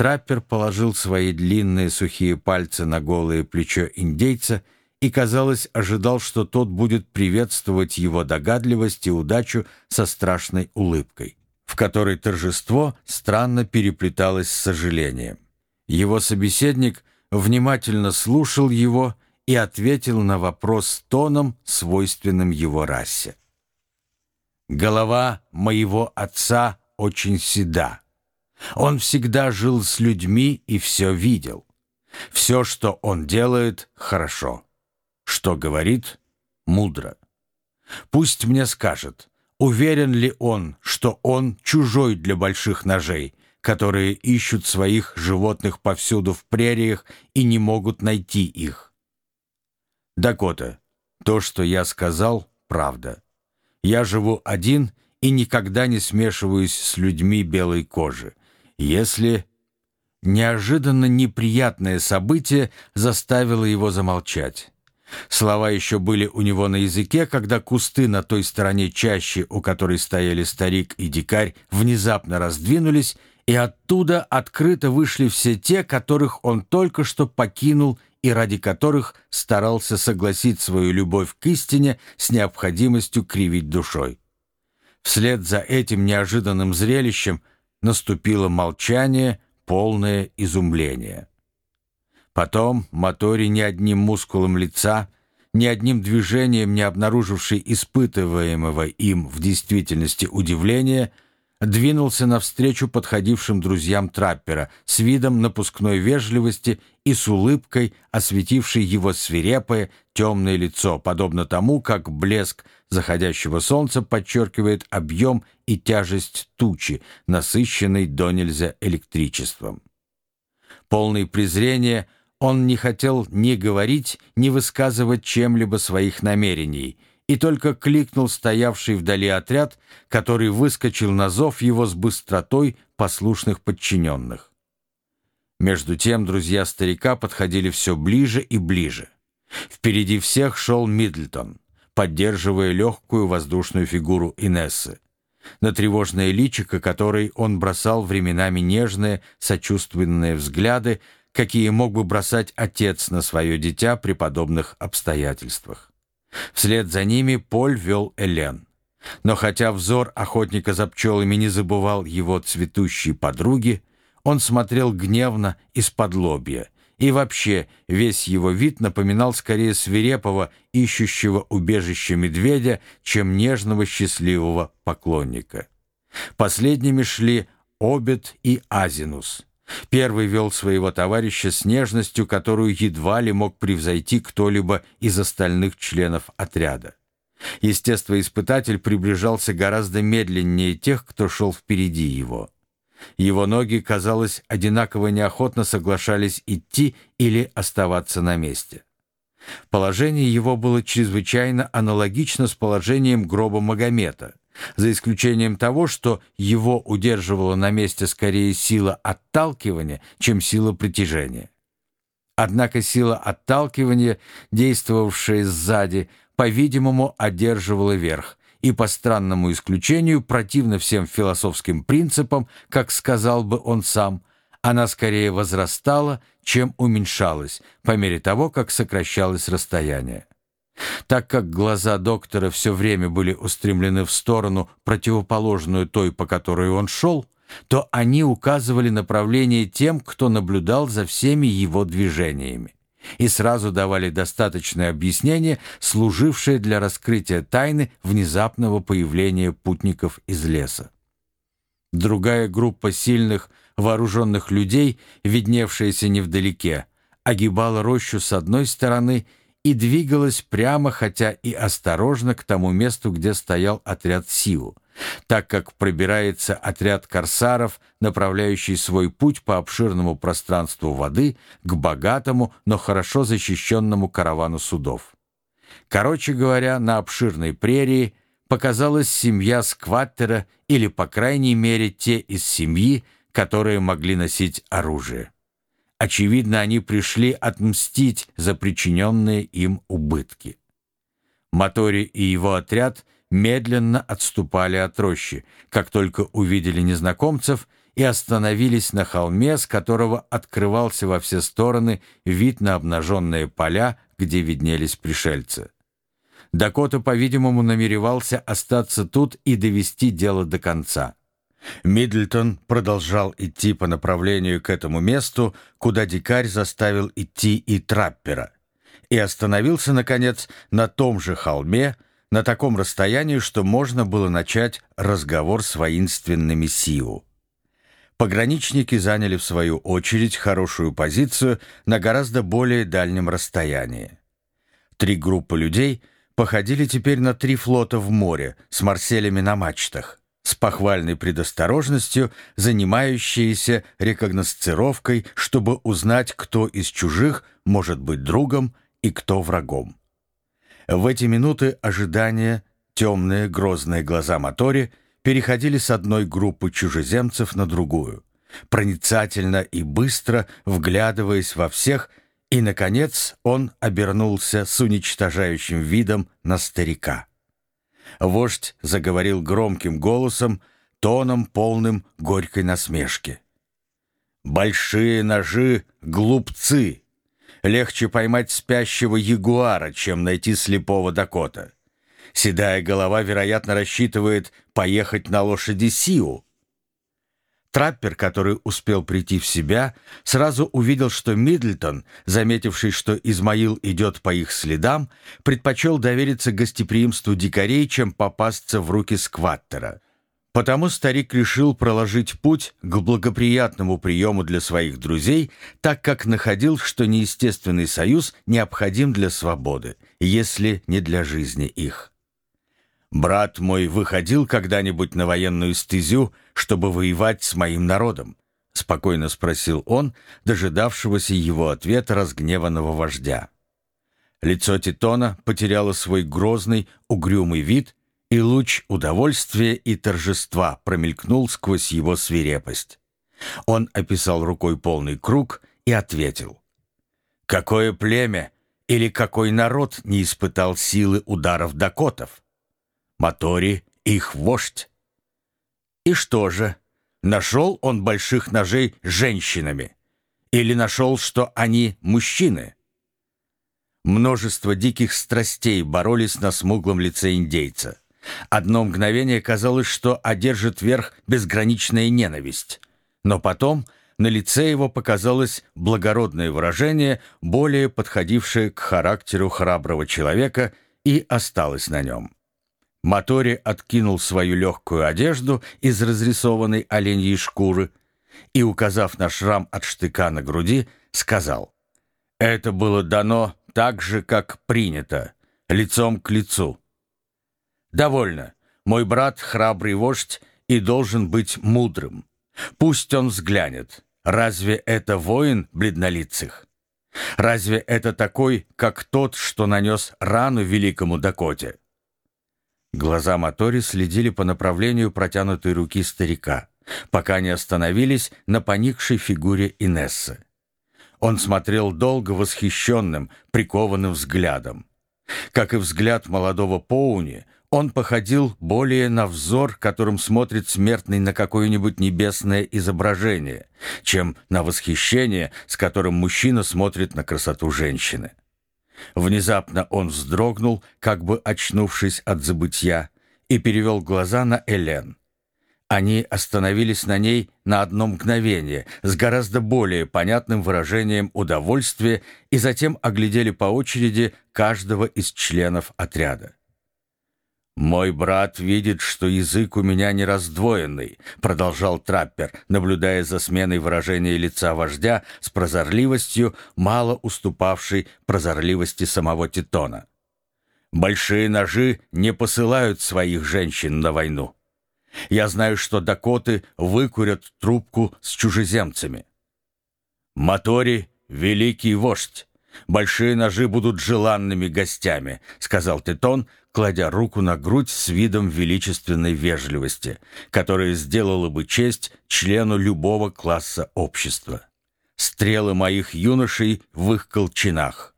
Траппер положил свои длинные сухие пальцы на голое плечо индейца и, казалось, ожидал, что тот будет приветствовать его догадливость и удачу со страшной улыбкой, в которой торжество странно переплеталось с сожалением. Его собеседник внимательно слушал его и ответил на вопрос тоном, свойственным его расе. «Голова моего отца очень седа. Он всегда жил с людьми и все видел. Все, что он делает, хорошо. Что говорит, мудро. Пусть мне скажет, уверен ли он, что он чужой для больших ножей, которые ищут своих животных повсюду в прериях и не могут найти их. Дакота, то, что я сказал, правда. Я живу один и никогда не смешиваюсь с людьми белой кожи. Если... Неожиданно неприятное событие заставило его замолчать. Слова еще были у него на языке, когда кусты на той стороне чаще, у которой стояли старик и дикарь, внезапно раздвинулись, и оттуда открыто вышли все те, которых он только что покинул и ради которых старался согласить свою любовь к истине с необходимостью кривить душой. Вслед за этим неожиданным зрелищем наступило молчание, полное изумление. Потом Мотори ни одним мускулом лица, ни одним движением не обнаруживший испытываемого им в действительности удивления, двинулся навстречу подходившим друзьям траппера с видом напускной вежливости и с улыбкой, осветившей его свирепое темное лицо, подобно тому, как блеск заходящего солнца подчеркивает объем и тяжесть тучи, насыщенной до нельзя электричеством. Полный презрения, он не хотел ни говорить, ни высказывать чем-либо своих намерений — и только кликнул стоявший вдали отряд, который выскочил на зов его с быстротой послушных подчиненных. Между тем друзья старика подходили все ближе и ближе. Впереди всех шел Мидлтон, поддерживая легкую воздушную фигуру Инессы, на тревожное личико которой он бросал временами нежные, сочувственные взгляды, какие мог бы бросать отец на свое дитя при подобных обстоятельствах. Вслед за ними Поль вел Элен. Но хотя взор охотника за пчелами не забывал его цветущей подруги, он смотрел гневно из-под лобья, и вообще весь его вид напоминал скорее свирепого, ищущего убежища медведя, чем нежного счастливого поклонника. Последними шли Обед и Азинус — Первый вел своего товарища с нежностью, которую едва ли мог превзойти кто-либо из остальных членов отряда. Естествоиспытатель приближался гораздо медленнее тех, кто шел впереди его. Его ноги, казалось, одинаково неохотно соглашались идти или оставаться на месте. Положение его было чрезвычайно аналогично с положением гроба Магомета, за исключением того, что его удерживала на месте скорее сила отталкивания, чем сила притяжения. Однако сила отталкивания, действовавшая сзади, по-видимому, одерживала верх, и по странному исключению, противно всем философским принципам, как сказал бы он сам, она скорее возрастала, чем уменьшалась, по мере того, как сокращалось расстояние. Так как глаза доктора все время были устремлены в сторону, противоположную той, по которой он шел, то они указывали направление тем, кто наблюдал за всеми его движениями, и сразу давали достаточное объяснение, служившее для раскрытия тайны внезапного появления путников из леса. Другая группа сильных, вооруженных людей, видневшаяся невдалеке, огибала рощу с одной стороны и двигалась прямо, хотя и осторожно, к тому месту, где стоял отряд Сиу, так как пробирается отряд корсаров, направляющий свой путь по обширному пространству воды к богатому, но хорошо защищенному каравану судов. Короче говоря, на обширной прерии показалась семья скваттера или, по крайней мере, те из семьи, которые могли носить оружие. Очевидно, они пришли отмстить за причиненные им убытки. Мотори и его отряд медленно отступали от рощи, как только увидели незнакомцев, и остановились на холме, с которого открывался во все стороны вид на обнаженные поля, где виднелись пришельцы. Дакота, по-видимому, намеревался остаться тут и довести дело до конца. Мидлтон продолжал идти по направлению к этому месту, куда дикарь заставил идти и траппера, и остановился, наконец, на том же холме, на таком расстоянии, что можно было начать разговор с воинственными Сиу. Пограничники заняли в свою очередь хорошую позицию на гораздо более дальнем расстоянии. Три группы людей походили теперь на три флота в море с марселями на мачтах, с похвальной предосторожностью, занимающиеся рекогносцировкой, чтобы узнать, кто из чужих может быть другом и кто врагом. В эти минуты ожидания темные грозные глаза Мотори переходили с одной группы чужеземцев на другую, проницательно и быстро вглядываясь во всех, и, наконец, он обернулся с уничтожающим видом на старика. Вождь заговорил громким голосом, тоном полным горькой насмешки. «Большие ножи — глупцы!» Легче поймать спящего ягуара, чем найти слепого Дакота. Седая голова, вероятно, рассчитывает поехать на лошади Сиу. Траппер, который успел прийти в себя, сразу увидел, что Мидлтон, заметивший, что Измаил идет по их следам, предпочел довериться гостеприимству дикарей, чем попасться в руки скваттера. Потому старик решил проложить путь к благоприятному приему для своих друзей, так как находил, что неестественный союз необходим для свободы, если не для жизни их. «Брат мой выходил когда-нибудь на военную стезю, чтобы воевать с моим народом?» — спокойно спросил он, дожидавшегося его ответа разгневанного вождя. Лицо Титона потеряло свой грозный, угрюмый вид, и луч удовольствия и торжества промелькнул сквозь его свирепость. Он описал рукой полный круг и ответил. «Какое племя или какой народ не испытал силы ударов дакотов? Мотори — их вождь. И что же, нашел он больших ножей женщинами? Или нашел, что они мужчины?» Множество диких страстей боролись на смуглом лице индейца. Одно мгновение казалось, что одержит верх безграничная ненависть. Но потом на лице его показалось благородное выражение, более подходившее к характеру храброго человека, и осталось на нем. Мотори откинул свою легкую одежду из разрисованной оленьей шкуры и, указав на шрам от штыка на груди, сказал, «Это было дано так же, как принято, лицом к лицу. «Довольно. Мой брат — храбрый вождь и должен быть мудрым. Пусть он взглянет. Разве это воин бледнолицых? Разве это такой, как тот, что нанес рану великому Дакоте?» Глаза Мотори следили по направлению протянутой руки старика, пока не остановились на поникшей фигуре Инессы. Он смотрел долго восхищенным, прикованным взглядом. Как и взгляд молодого Поуни, он походил более на взор, которым смотрит смертный на какое-нибудь небесное изображение, чем на восхищение, с которым мужчина смотрит на красоту женщины. Внезапно он вздрогнул, как бы очнувшись от забытья, и перевел глаза на Элен. Они остановились на ней на одно мгновение, с гораздо более понятным выражением удовольствия, и затем оглядели по очереди каждого из членов отряда. «Мой брат видит, что язык у меня не раздвоенный», — продолжал траппер, наблюдая за сменой выражения лица вождя с прозорливостью, мало уступавшей прозорливости самого Титона. «Большие ножи не посылают своих женщин на войну. Я знаю, что дакоты выкурят трубку с чужеземцами. Мотори — великий вождь. Большие ножи будут желанными гостями», — сказал Титон, — кладя руку на грудь с видом величественной вежливости, которая сделала бы честь члену любого класса общества. Стрелы моих юношей в их колчинах.